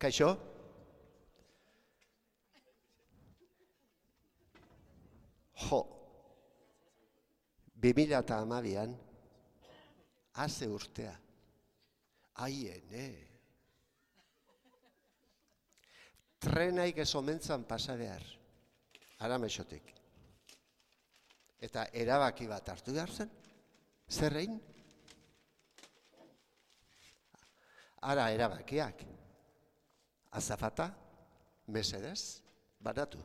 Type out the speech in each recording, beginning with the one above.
Kaixo? Jo, 2000 eta amabian, haze urtea, aiene, trenaik ez omentzan pasa behar, aramexotik. Eta erabaki bat hartu behar zen, zer egin? Ara erabakiak, azafata, mesedez, banatu.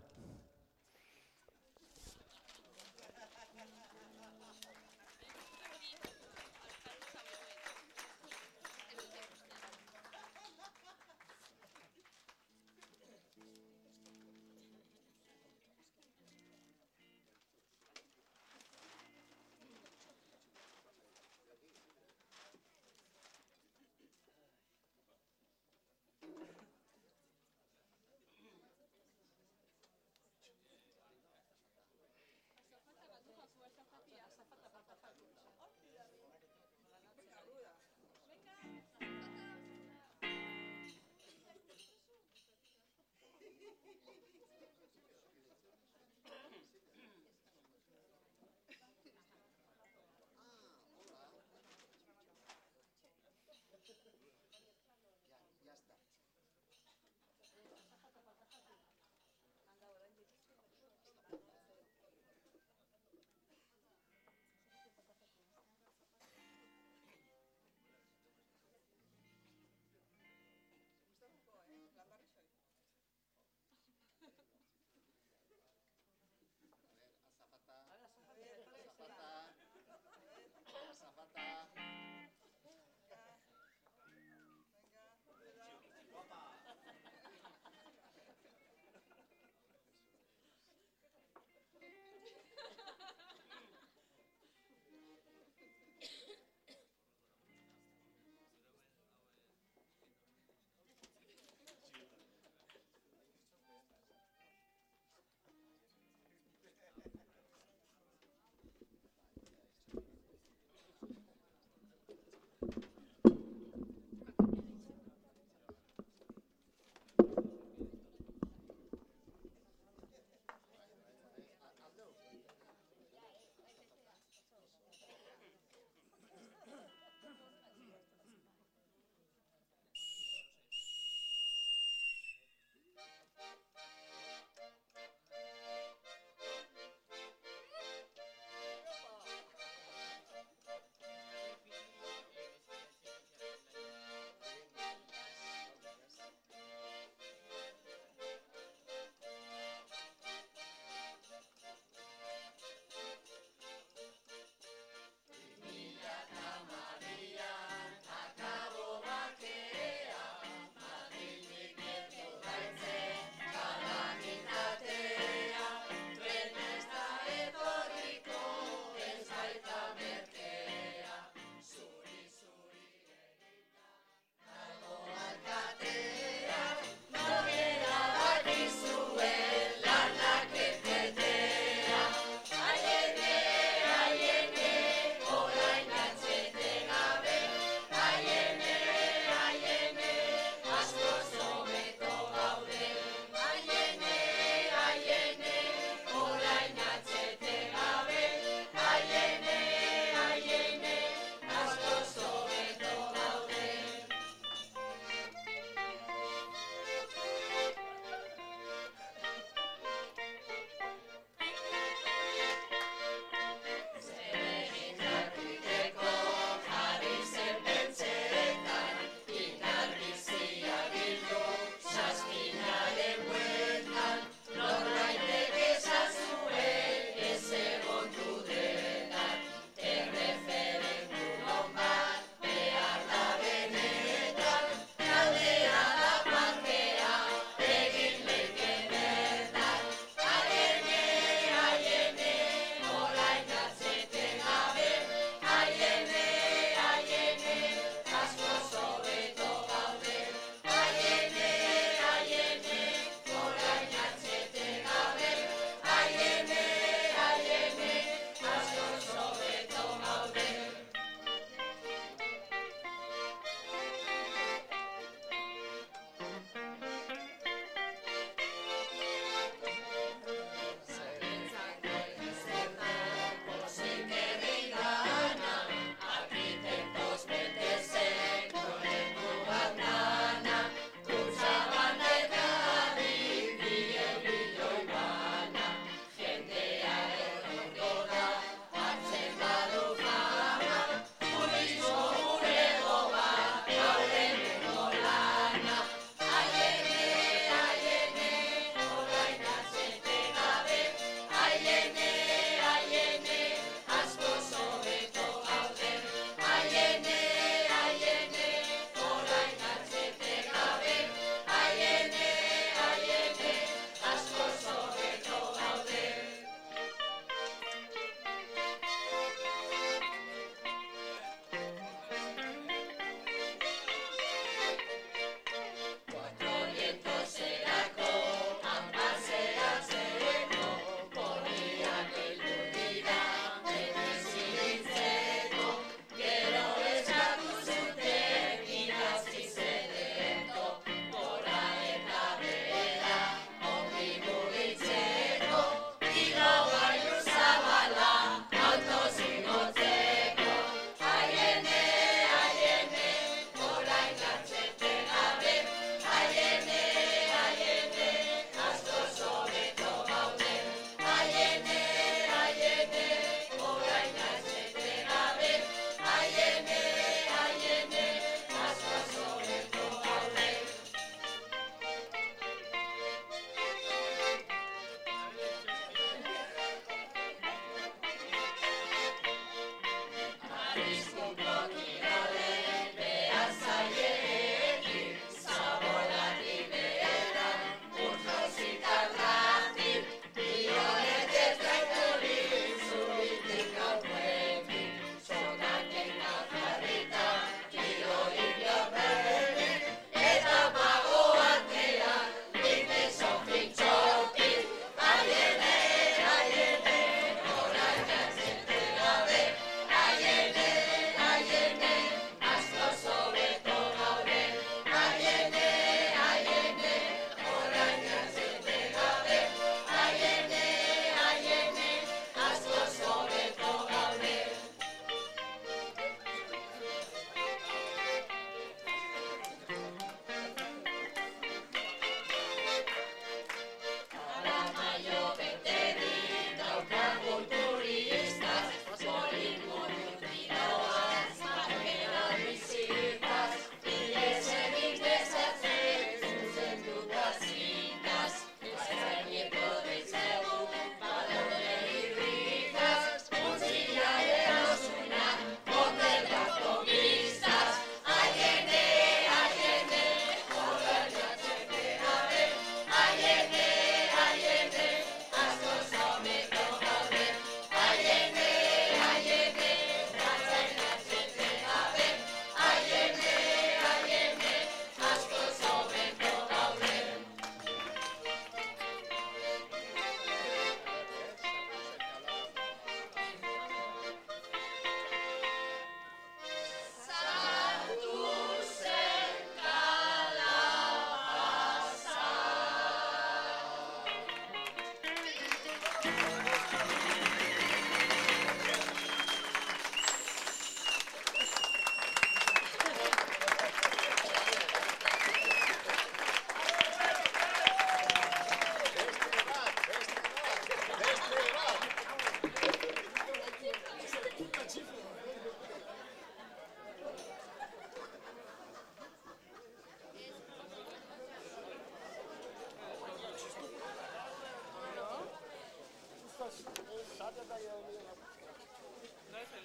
No sé,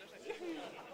no sé.